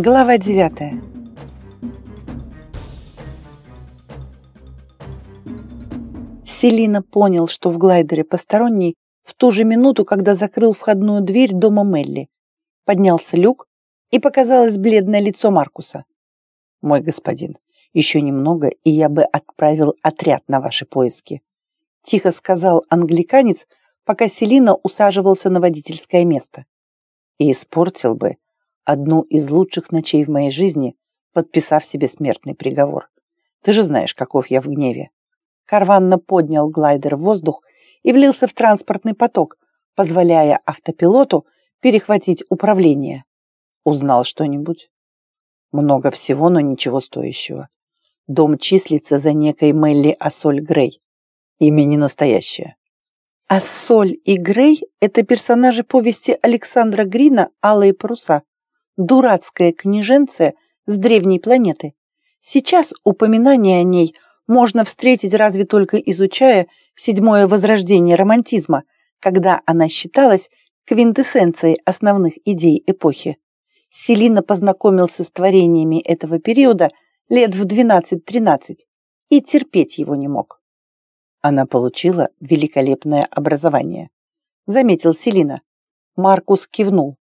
Глава девятая. Селина понял, что в глайдере посторонний в ту же минуту, когда закрыл входную дверь дома Мелли. Поднялся люк, и показалось бледное лицо Маркуса. «Мой господин, еще немного, и я бы отправил отряд на ваши поиски», тихо сказал англиканец, пока Селина усаживался на водительское место. «И испортил бы одну из лучших ночей в моей жизни, подписав себе смертный приговор. Ты же знаешь, каков я в гневе. Карванно поднял глайдер в воздух и влился в транспортный поток, позволяя автопилоту перехватить управление. Узнал что-нибудь? Много всего, но ничего стоящего. Дом числится за некой Мелли Ассоль Грей. Имя не настоящее. Ассоль и Грей – это персонажи повести Александра Грина «Алые паруса», дурацкая княженция с древней планеты. Сейчас упоминание о ней можно встретить разве только изучая седьмое возрождение романтизма, когда она считалась квинтэссенцией основных идей эпохи. Селина познакомился с творениями этого периода лет в 12-13 и терпеть его не мог. Она получила великолепное образование. Заметил Селина. Маркус кивнул.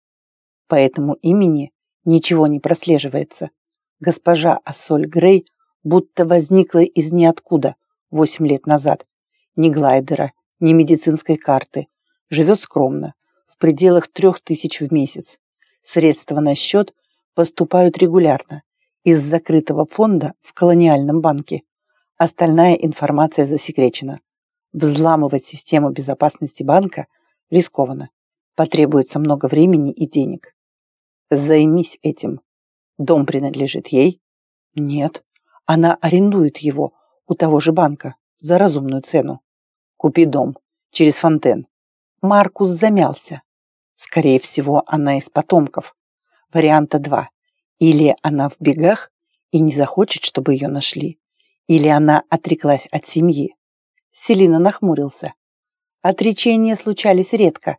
По этому имени ничего не прослеживается. Госпожа Ассоль Грей будто возникла из ниоткуда восемь лет назад. Ни глайдера, ни медицинской карты. Живет скромно, в пределах трех тысяч в месяц. Средства на счет поступают регулярно из закрытого фонда в колониальном банке. Остальная информация засекречена. Взламывать систему безопасности банка рискованно. Потребуется много времени и денег. Займись этим. Дом принадлежит ей? Нет. Она арендует его у того же банка за разумную цену. Купи дом через фонтен. Маркус замялся. Скорее всего, она из потомков. Варианта два. Или она в бегах и не захочет, чтобы ее нашли. Или она отреклась от семьи. Селина нахмурился. Отречения случались редко.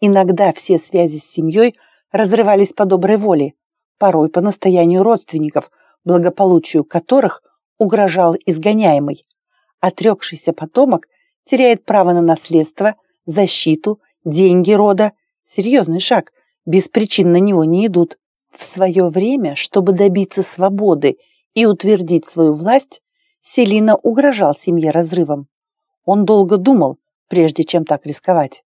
Иногда все связи с семьей разрывались по доброй воле, порой по настоянию родственников, благополучию которых угрожал изгоняемый. Отрекшийся потомок теряет право на наследство, защиту, деньги рода. Серьезный шаг, без причин на него не идут. В свое время, чтобы добиться свободы и утвердить свою власть, Селина угрожал семье разрывом. Он долго думал, прежде чем так рисковать.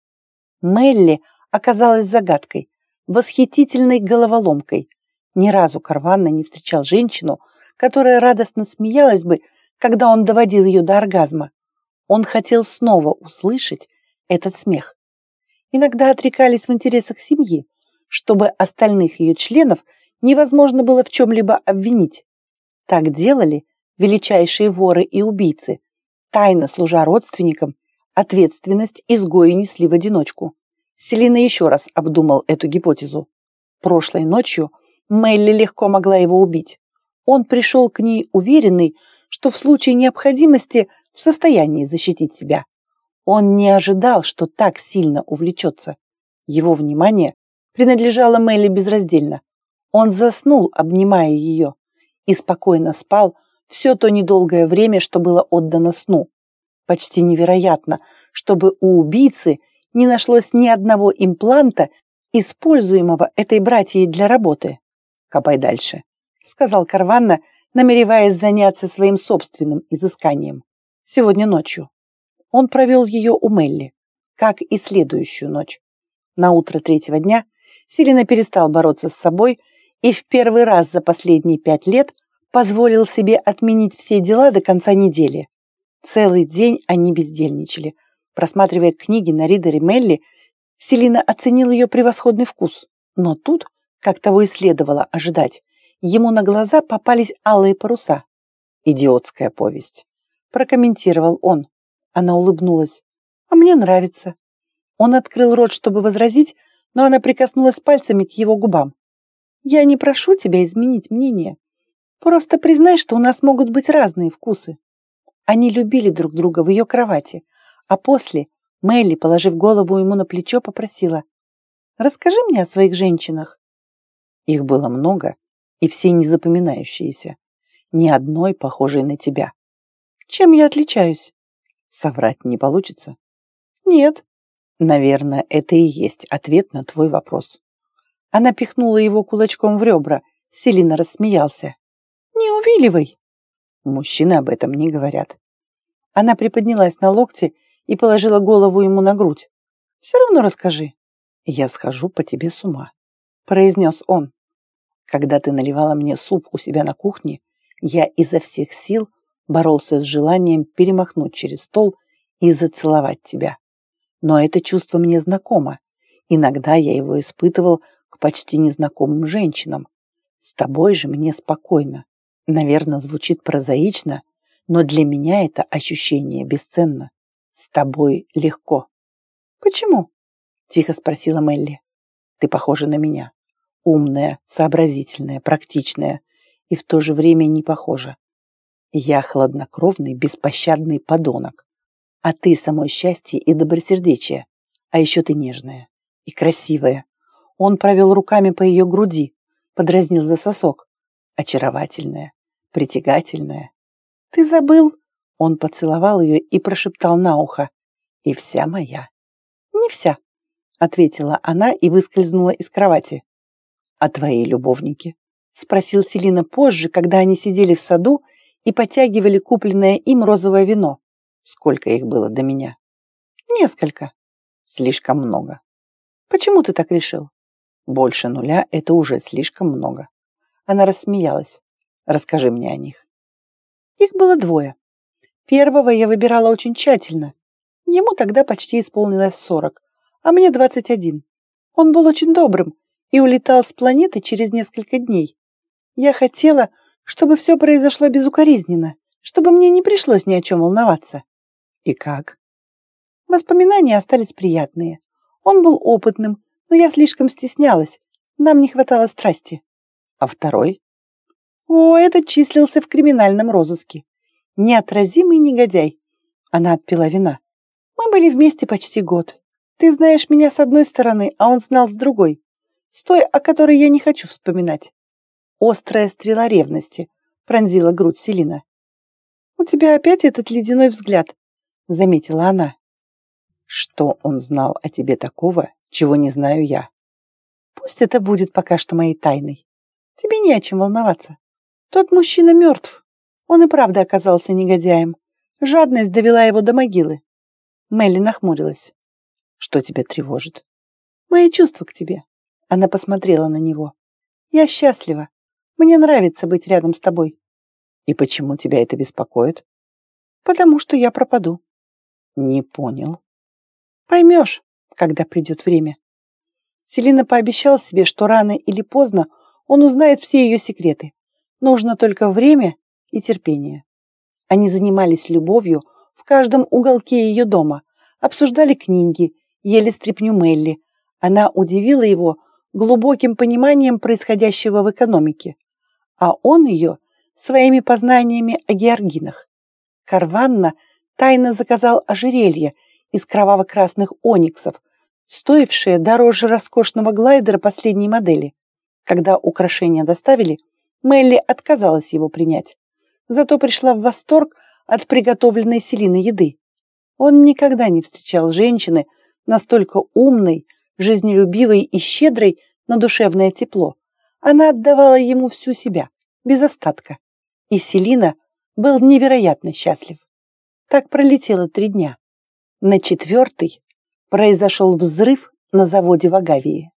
Мелли оказалась загадкой, восхитительной головоломкой. Ни разу Карванна не встречал женщину, которая радостно смеялась бы, когда он доводил ее до оргазма. Он хотел снова услышать этот смех. Иногда отрекались в интересах семьи, чтобы остальных ее членов невозможно было в чем-либо обвинить. Так делали величайшие воры и убийцы, тайно служа родственникам, ответственность изгои несли в одиночку. Селина еще раз обдумал эту гипотезу. Прошлой ночью Мелли легко могла его убить. Он пришел к ней уверенный, что в случае необходимости в состоянии защитить себя. Он не ожидал, что так сильно увлечется. Его внимание принадлежало Мелли безраздельно. Он заснул, обнимая ее, и спокойно спал все то недолгое время, что было отдано сну. Почти невероятно, чтобы у убийцы – не нашлось ни одного импланта, используемого этой братьей для работы. «Копай дальше», — сказал Карванна, намереваясь заняться своим собственным изысканием. Сегодня ночью. Он провел ее у Мелли, как и следующую ночь. На утро третьего дня Селина перестал бороться с собой и в первый раз за последние пять лет позволил себе отменить все дела до конца недели. Целый день они бездельничали — Просматривая книги на ридере Мелли, Селина оценила ее превосходный вкус. Но тут, как того и следовало ожидать, ему на глаза попались алые паруса. «Идиотская повесть», — прокомментировал он. Она улыбнулась. «А мне нравится». Он открыл рот, чтобы возразить, но она прикоснулась пальцами к его губам. «Я не прошу тебя изменить мнение. Просто признай, что у нас могут быть разные вкусы». Они любили друг друга в ее кровати, а после Мелли, положив голову ему на плечо, попросила «Расскажи мне о своих женщинах». Их было много, и все незапоминающиеся. Ни одной похожей на тебя. Чем я отличаюсь? Соврать не получится? Нет. Наверное, это и есть ответ на твой вопрос. Она пихнула его кулачком в ребра. Селина рассмеялся. Не увиливай. Мужчины об этом не говорят. Она приподнялась на локте и положила голову ему на грудь. «Все равно расскажи». «Я схожу по тебе с ума», — произнес он. «Когда ты наливала мне суп у себя на кухне, я изо всех сил боролся с желанием перемахнуть через стол и зацеловать тебя. Но это чувство мне знакомо. Иногда я его испытывал к почти незнакомым женщинам. С тобой же мне спокойно. Наверное, звучит прозаично, но для меня это ощущение бесценно. С тобой легко. Почему? Тихо спросила Мелли. Ты похожа на меня. Умная, сообразительная, практичная и в то же время не похожа. Я хладнокровный, беспощадный подонок. А ты само счастье и добросердечие. А еще ты нежная и красивая. Он провел руками по ее груди, подразнил за сосок. Очаровательная, притягательная. Ты забыл? Он поцеловал ее и прошептал на ухо. И вся моя. Не вся, ответила она и выскользнула из кровати. А твои любовники? Спросил Селина позже, когда они сидели в саду и потягивали купленное им розовое вино. Сколько их было до меня? Несколько. Слишком много. Почему ты так решил? Больше нуля – это уже слишком много. Она рассмеялась. Расскажи мне о них. Их было двое. Первого я выбирала очень тщательно. Ему тогда почти исполнилось сорок, а мне двадцать один. Он был очень добрым и улетал с планеты через несколько дней. Я хотела, чтобы все произошло безукоризненно, чтобы мне не пришлось ни о чем волноваться. И как? Воспоминания остались приятные. Он был опытным, но я слишком стеснялась. Нам не хватало страсти. А второй? О, этот числился в криминальном розыске. Неотразимый негодяй. Она отпила вина. Мы были вместе почти год. Ты знаешь меня с одной стороны, а он знал с другой. С той, о которой я не хочу вспоминать. Острая стрела ревности пронзила грудь Селина. «У тебя опять этот ледяной взгляд», — заметила она. «Что он знал о тебе такого, чего не знаю я?» «Пусть это будет пока что моей тайной. Тебе не о чем волноваться. Тот мужчина мертв. Он и правда оказался негодяем. Жадность довела его до могилы». Мелли нахмурилась. «Что тебя тревожит?» «Мои чувства к тебе». Она посмотрела на него. «Я счастлива. Мне нравится быть рядом с тобой. И почему тебя это беспокоит? Потому что я пропаду. Не понял. Поймешь, когда придет время. Селина пообещал себе, что рано или поздно он узнает все ее секреты. Нужно только время и терпение. Они занимались любовью в каждом уголке ее дома, обсуждали книги, ели стряпню Мелли. Она удивила его глубоким пониманием происходящего в экономике а он ее своими познаниями о георгинах. Карванна тайно заказал ожерелье из кроваво-красных ониксов, стоившее дороже роскошного глайдера последней модели. Когда украшения доставили, Мелли отказалась его принять. Зато пришла в восторг от приготовленной Селины еды. Он никогда не встречал женщины настолько умной, жизнелюбивой и щедрой на душевное тепло. Она отдавала ему всю себя, без остатка. И Селина был невероятно счастлив. Так пролетело три дня. На четвертый произошел взрыв на заводе в Агавии.